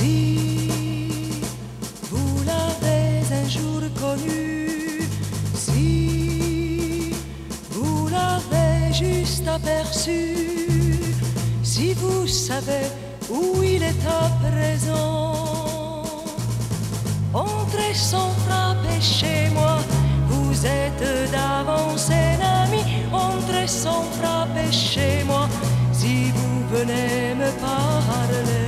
Si vous l'avez un jour connu, si vous l'avez juste aperçu, si vous savez où il est à présent, entrez sans frapper chez moi. Vous êtes d'avance un ami, entrez sans frapper chez moi. Si vous venez me parler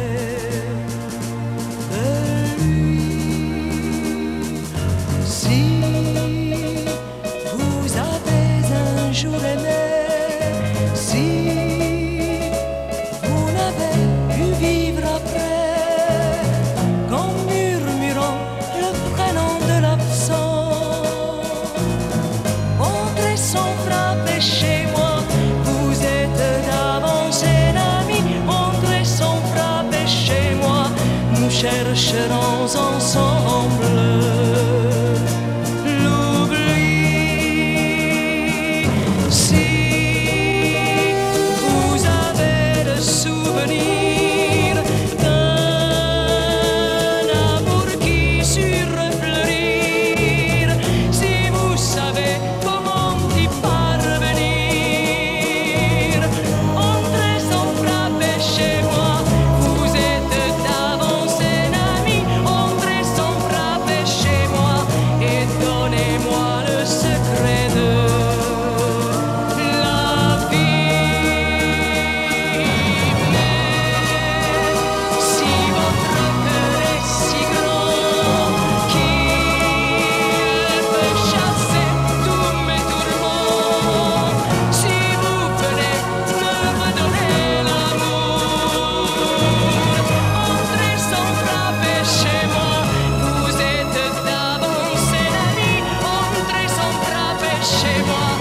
chercherons ensemble. chez on